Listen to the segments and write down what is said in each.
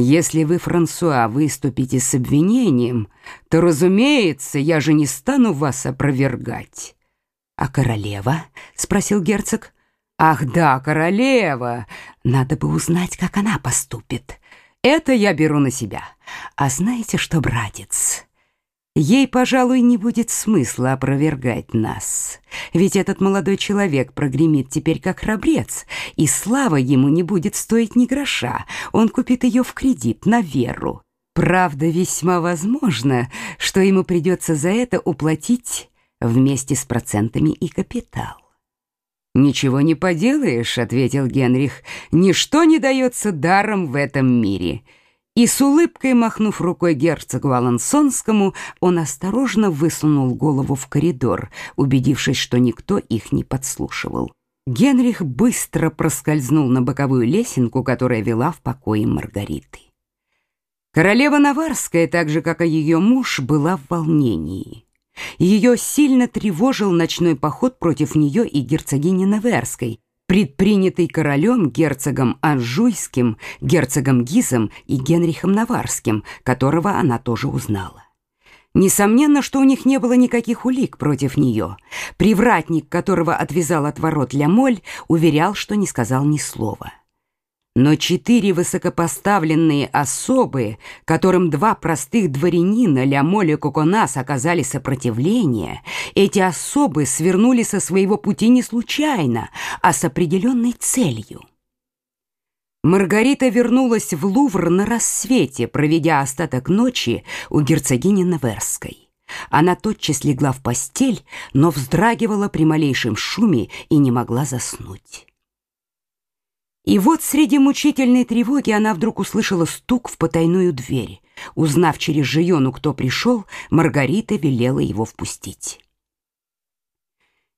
Если вы, Франсуа, выступите с обвинением, то, разумеется, я же не стану вас опровергать. А королева? спросил герцог. Ах, да, королева. Надо бы узнать, как она поступит. Это я беру на себя. А знаете что, братец? Ей, пожалуй, не будет смысла опровергать нас. Ведь этот молодой человек прогремит теперь как храбрец, и слава ему не будет стоить ни гроша. Он купит ее в кредит на веру. Правда, весьма возможно, что ему придется за это уплатить вместе с процентами и капитал. «Ничего не поделаешь», — ответил Генрих, — «ничто не дается даром в этом мире». И с улыбкой махнув рукой герцогу Алансонскому, он осторожно высунул голову в коридор, убедившись, что никто их не подслушивал. Генрих быстро проскользнул на боковую лесенку, которая вела в покое Маргариты. Королева Наварская, так же как и ее муж, была в волнении. Ее сильно тревожил ночной поход против нее и герцогини Неверской, предпринятый королем, герцогом Анжуйским, герцогом Гизом и Генрихом Наварским, которого она тоже узнала. Несомненно, что у них не было никаких улик против нее. Привратник, которого отвязал от ворот Лямоль, уверял, что не сказал ни слова. Но четыре высокопоставленные особы, которым два простых дворянина Лямоль и Коконас оказали сопротивление, эти особы свернули со своего пути не случайно, а с определенной целью. Маргарита вернулась в Лувр на рассвете, проведя остаток ночи у герцогини Неверской. Она тотчас легла в постель, но вздрагивала при малейшем шуме и не могла заснуть. И вот среди мучительной тревоги она вдруг услышала стук в потайную дверь. Узнав через Жиону, кто пришел, Маргарита велела его впустить.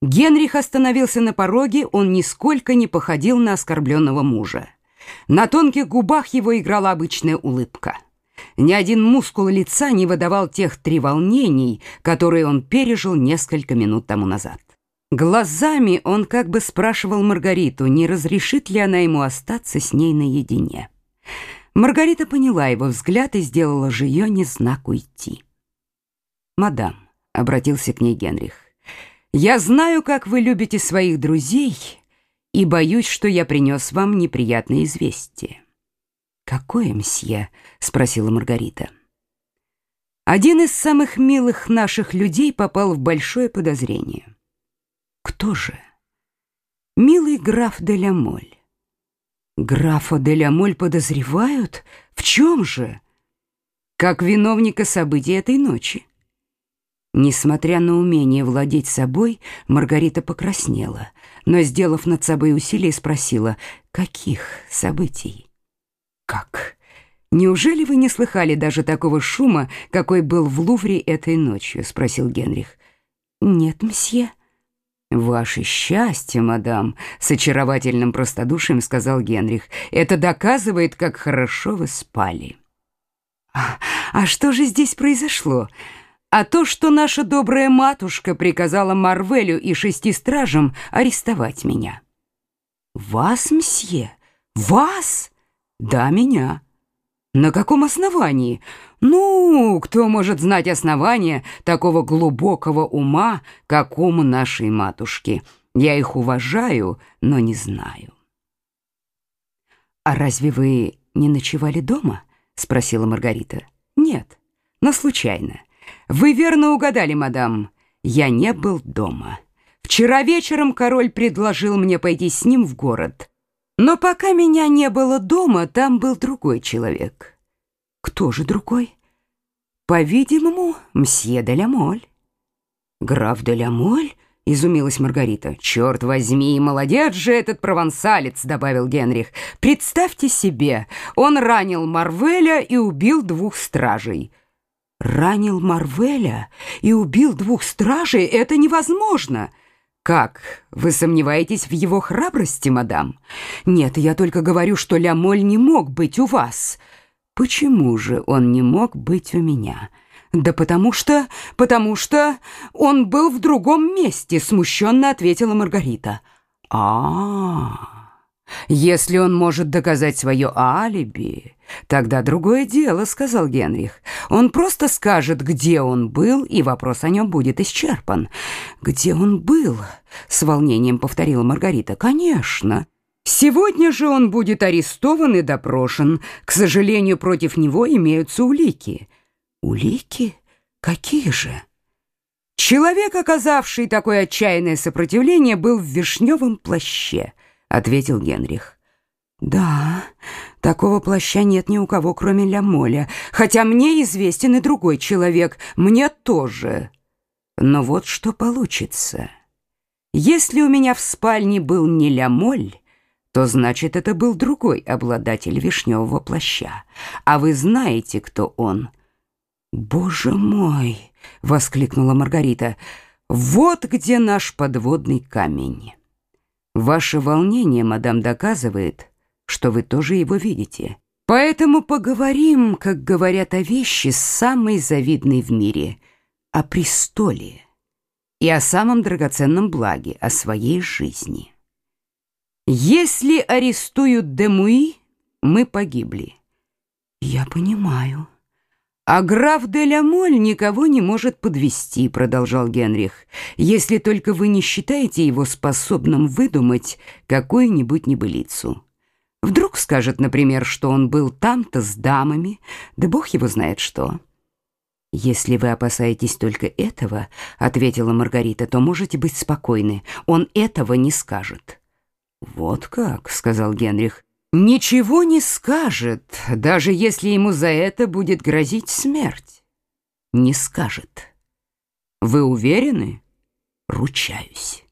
Генрих остановился на пороге, он нисколько не походил на оскорбленного мужа. На тонких губах его играла обычная улыбка. Ни один мускул лица не выдавал тех треволнений, которые он пережил несколько минут тому назад. Глазами он как бы спрашивал Маргариту, не разрешит ли она ему остаться с ней наедине. Маргарита поняла его взгляд и сделала Жионе знак уйти. «Мадам», — обратился к ней Генрих, — «я знаю, как вы любите своих друзей, и боюсь, что я принес вам неприятное известие». «Какое, мсье?» — спросила Маргарита. «Один из самых милых наших людей попал в большое подозрение». Кто же? Милый граф де Лямоль. Графа де Лямоль подозревают? В чем же? Как виновника событий этой ночи. Несмотря на умение владеть собой, Маргарита покраснела, но, сделав над собой усилие, спросила, каких событий? Как? Неужели вы не слыхали даже такого шума, какой был в Лувре этой ночью? Спросил Генрих. Нет, мсье. «Ваше счастье, мадам», — с очаровательным простодушием сказал Генрих. «Это доказывает, как хорошо вы спали». «А, а что же здесь произошло?» «А то, что наша добрая матушка приказала Марвелю и шести стражам арестовать меня». «Вас, мсье? Вас?» «Да, меня». На каком основании? Ну, кто может знать основания такого глубокого ума, как ум нашей матушки? Я их уважаю, но не знаю. А разве вы не ночевали дома? спросила Маргарита. Нет, но случайно. Вы верно угадали, мадам. Я не был дома. Вчера вечером король предложил мне пойти с ним в город. Но пока меня не было дома, там был другой человек. Кто же другой? По-видимому, мсье де Лямоль. Граф де Лямоль? Изумилась Маргарита. «Черт возьми, молодец же этот провансалец», — добавил Генрих. «Представьте себе, он ранил Марвеля и убил двух стражей». «Ранил Марвеля и убил двух стражей? Это невозможно!» «Как? Вы сомневаетесь в его храбрости, мадам?» «Нет, я только говорю, что Лямоль не мог быть у вас». «Почему же он не мог быть у меня?» «Да потому что... потому что он был в другом месте», — смущенно ответила Маргарита. а, -а, -а Если он может доказать свое алиби, тогда другое дело, сказал Генрих. Он просто скажет, где он был, и вопрос о нем будет исчерпан. Где он был? С волнением повторила Маргарита. Конечно. Сегодня же он будет арестован и допрошен. К сожалению, против него имеются улики. Улики? Какие же? Человек, оказавший такое отчаянное сопротивление, был в вишневом плаще ответил Генрих. Да, такого плаща нет ни у кого, кроме Лямоля, хотя мне известен и другой человек, мне тоже. Но вот что получится. Если у меня в спальне был не Лямоль, то значит, это был другой обладатель вишневого плаща. А вы знаете, кто он? Боже мой, воскликнула Маргарита. Вот где наш подводный камень. Ваше волнение, мадам, доказывает, что вы тоже его видите. Поэтому поговорим, как говорят о вещи самой завидной в мире, о престоле и о самом драгоценном благе, о своей жизни. Если арестуют Демуи, мы погибли. Я понимаю. «А граф де Лямоль никого не может подвести», — продолжал Генрих, «если только вы не считаете его способным выдумать какую-нибудь небылицу. Вдруг скажет, например, что он был там-то с дамами, да бог его знает что». «Если вы опасаетесь только этого», — ответила Маргарита, «то можете быть спокойны, он этого не скажет». «Вот как», — сказал Генрих, ничего не скажет, даже если ему за это будет грозить смерть. Не скажет. Вы уверены? Ручаюсь.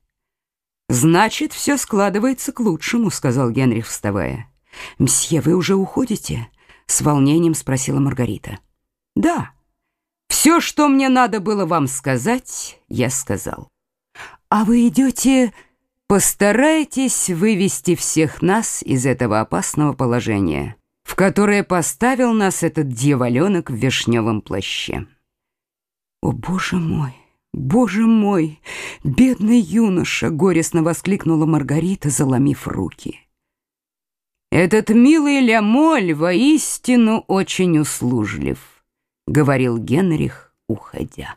Значит, все складывается к лучшему, сказал Генрих, вставая. Мсье, вы уже уходите? С волнением спросила Маргарита. Да. Все, что мне надо было вам сказать, я сказал. А вы идете Постарайтесь вывести всех нас из этого опасного положения, в которое поставил нас этот дьяволенок в вишневом плаще. О, боже мой! «Боже мой, бедный юноша!» — горестно воскликнула Маргарита, заломив руки. «Этот милый Лямоль воистину очень услужлив», — говорил Генрих, уходя.